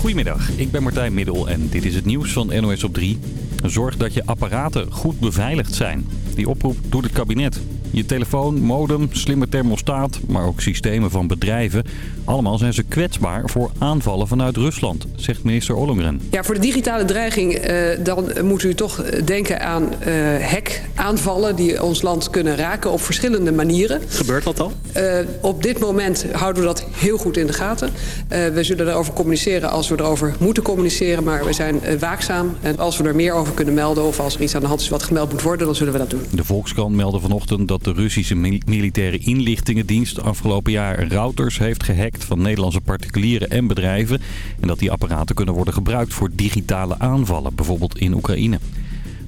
Goedemiddag, ik ben Martijn Middel en dit is het nieuws van NOS op 3. Zorg dat je apparaten goed beveiligd zijn. Die oproep doet het kabinet. Je telefoon, modem, slimme thermostaat, maar ook systemen van bedrijven. Allemaal zijn ze kwetsbaar voor aanvallen vanuit Rusland, zegt minister Ollongren. Ja, voor de digitale dreiging uh, dan moet u toch denken aan uh, hackaanvallen die ons land kunnen raken op verschillende manieren. Gebeurt dat al? Uh, op dit moment houden we dat heel goed in de gaten. we zullen erover communiceren als we erover moeten communiceren, maar we zijn waakzaam. En als we er meer over kunnen melden of als er iets aan de hand is wat gemeld moet worden, dan zullen we dat doen. De Volkskrant meldde vanochtend dat de Russische militaire inlichtingendienst afgelopen jaar routers heeft gehackt van Nederlandse particulieren en bedrijven. En dat die apparaten kunnen worden gebruikt voor digitale aanvallen, bijvoorbeeld in Oekraïne.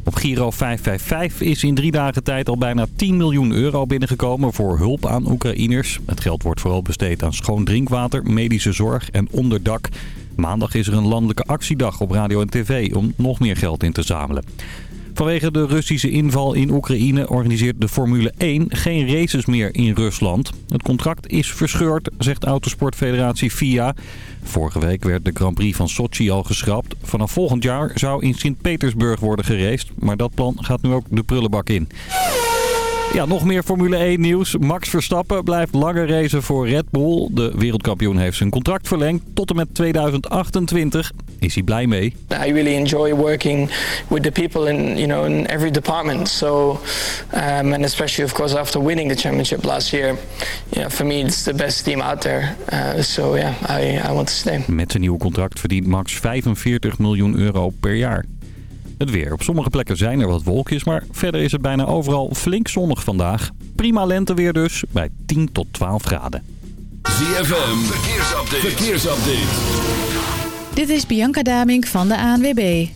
Op Giro 555 is in drie dagen tijd al bijna 10 miljoen euro binnengekomen voor hulp aan Oekraïners. Het geld wordt vooral besteed aan schoon drinkwater, medische zorg en onderdak. Maandag is er een landelijke actiedag op radio en tv om nog meer geld in te zamelen. Vanwege de Russische inval in Oekraïne organiseert de Formule 1 geen races meer in Rusland. Het contract is verscheurd, zegt Autosportfederatie FIA. Vorige week werd de Grand Prix van Sochi al geschrapt. Vanaf volgend jaar zou in Sint-Petersburg worden geraced, maar dat plan gaat nu ook de prullenbak in. Ja, nog meer Formule 1 nieuws. Max Verstappen blijft langer racen voor Red Bull. De wereldkampioen heeft zijn contract verlengd tot en met 2028. Is hij blij mee? I really enjoy working with the people in, you know, in every department. So, um, and especially of course after winning the championship last year, yeah, for me it's the best team out there. Uh, so yeah, I, I want to stay. Met zijn nieuwe contract verdient Max 45 miljoen euro per jaar. Het weer. Op sommige plekken zijn er wat wolkjes, maar verder is het bijna overal flink zonnig vandaag. Prima lenteweer dus, bij 10 tot 12 graden. ZFM, verkeersupdate. verkeersupdate. Dit is Bianca Damink van de ANWB.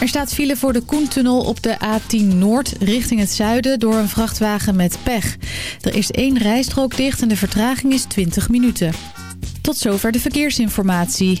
Er staat file voor de Koentunnel op de A10 Noord richting het zuiden door een vrachtwagen met pech. Er is één rijstrook dicht en de vertraging is 20 minuten. Tot zover de verkeersinformatie.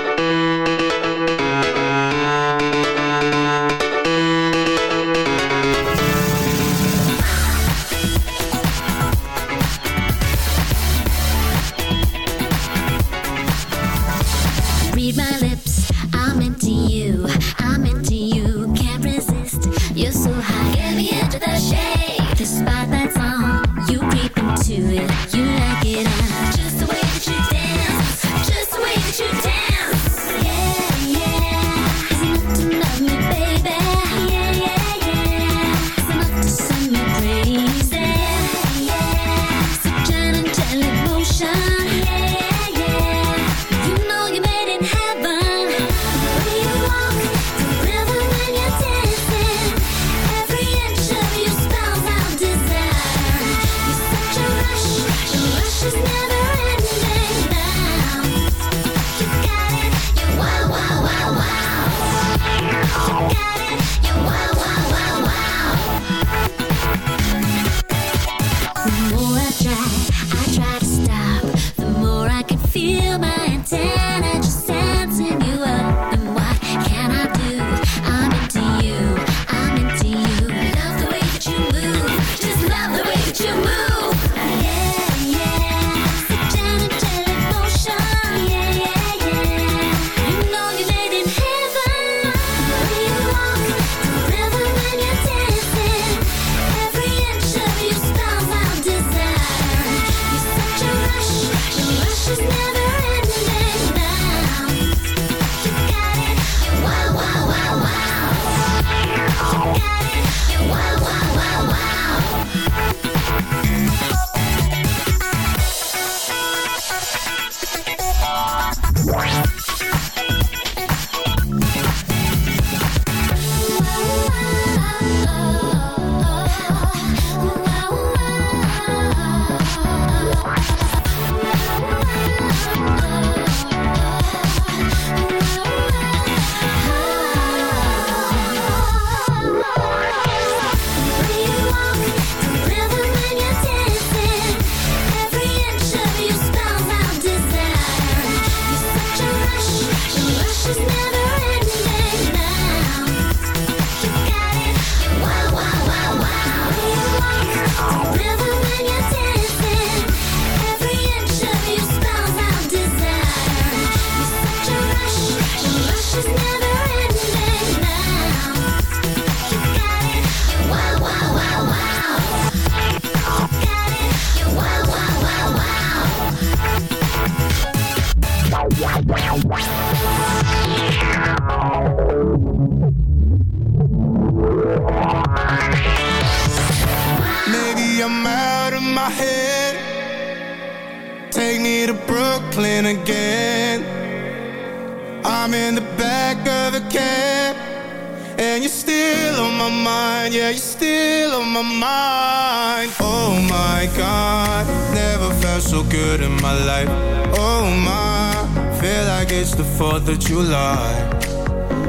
4th of July.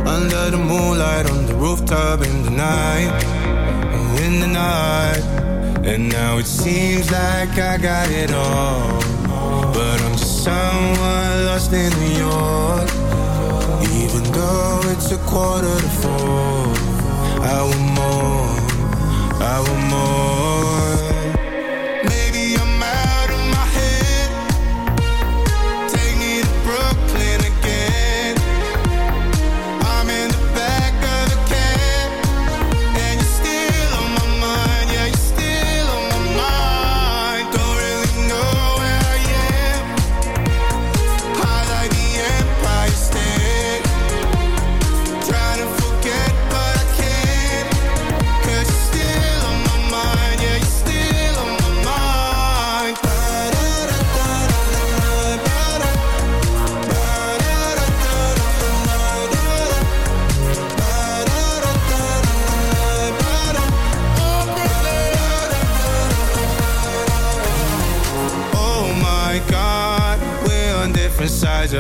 Under the moonlight, on the rooftop in the night, in the night. And now it seems like I got it all, but I'm just someone lost in New York. Even though it's a quarter to four, I want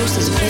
closest place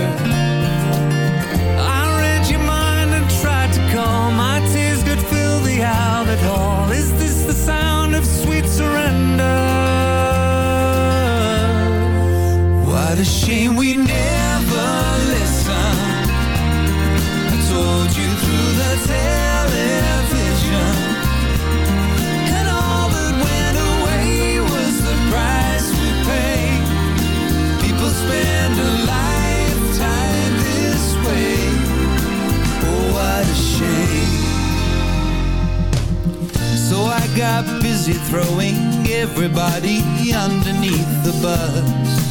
a shame we never listened I told you through the television. And all that went away was the price we pay People spend a lifetime this way. Oh, what a shame. So I got busy throwing everybody underneath the bus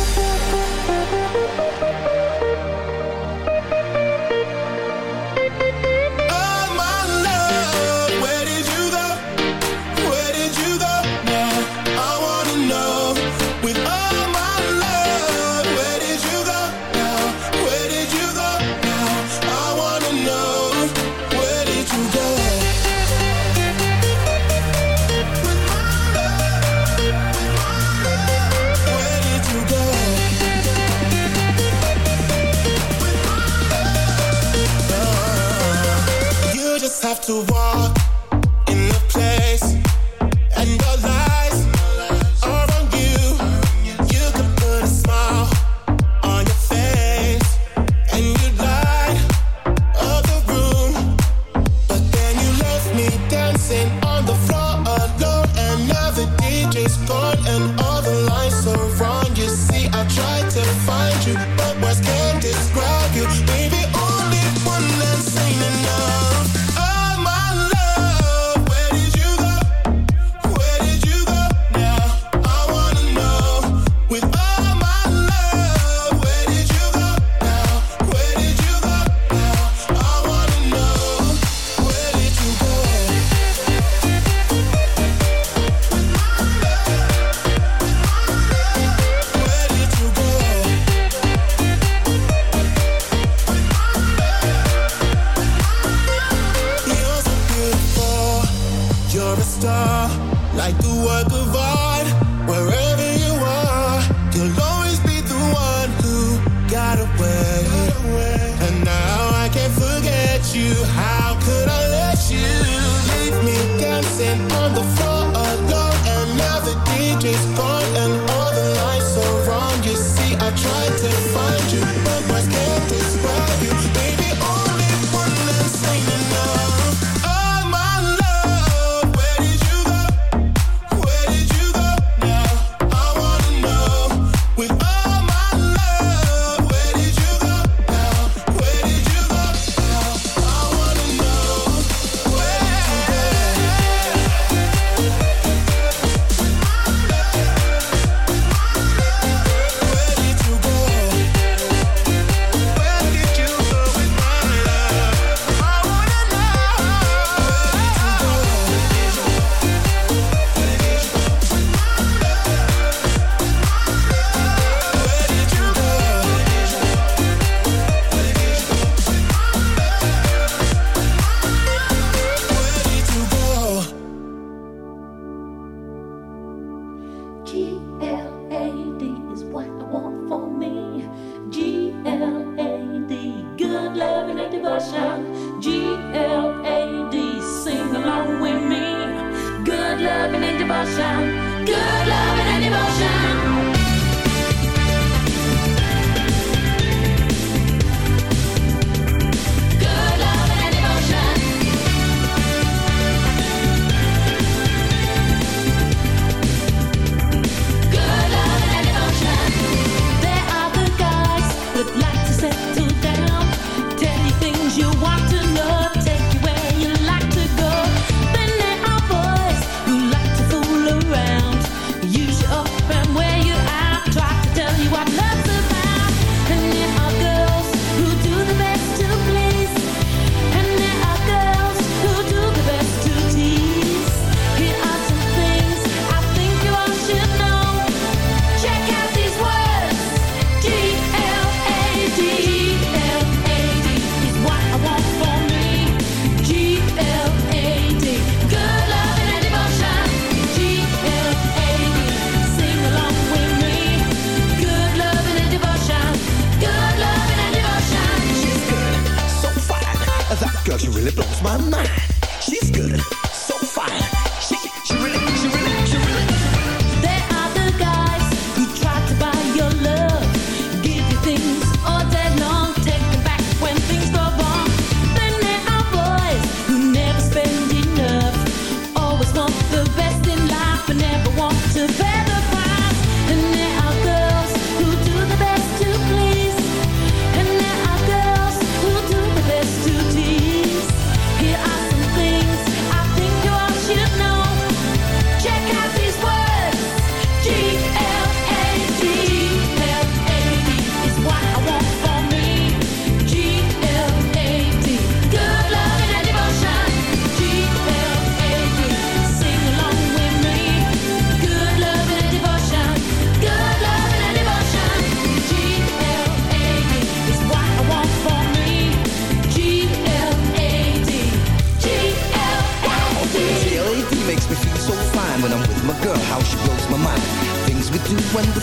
to walk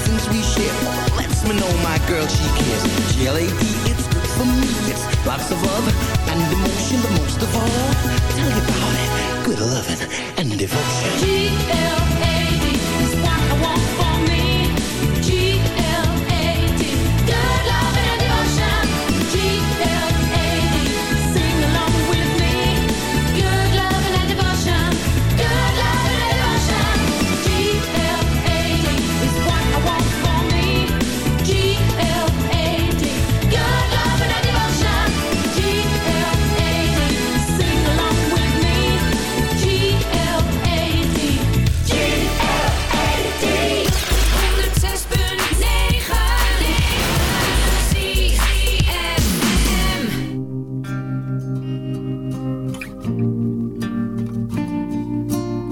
cousins we share. Lets me know my girl, she cares. G-L-A-D, it's good for me. It's lots of love and emotion, but most of all, tell you about it. Good loving and devotion. G-L-A-D.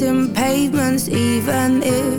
In pavements even if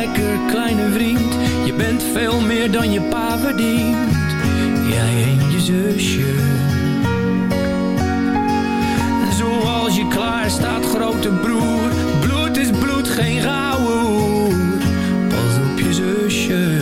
lekker, kleine vriend. Je bent veel meer dan je pa verdient. Jij en je zusje. Zoals je klaar staat, grote broer. Bloed is bloed, geen gouden Pas op je zusje.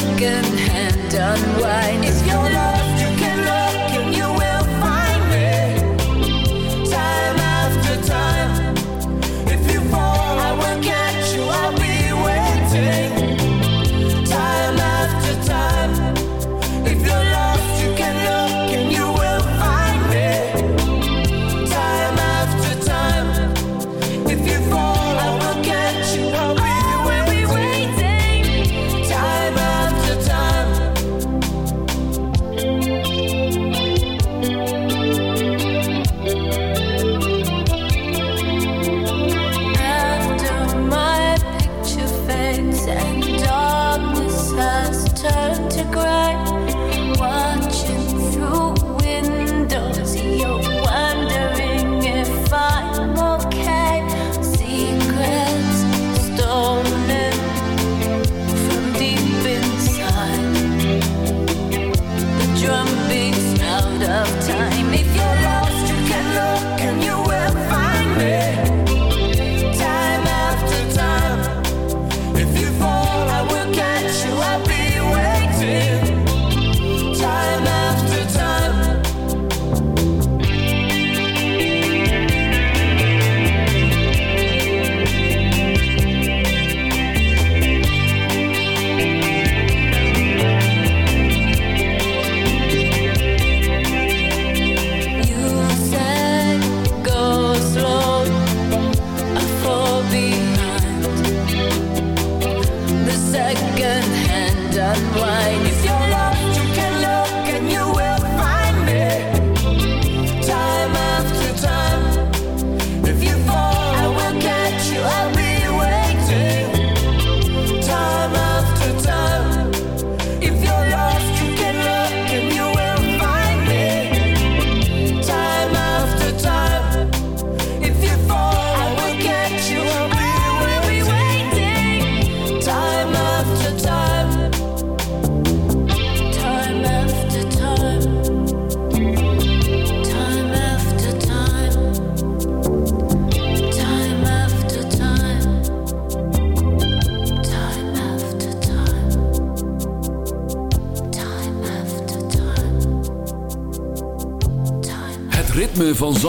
shaken hand unwind. If you're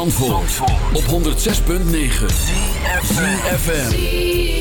Op 106.9 FM.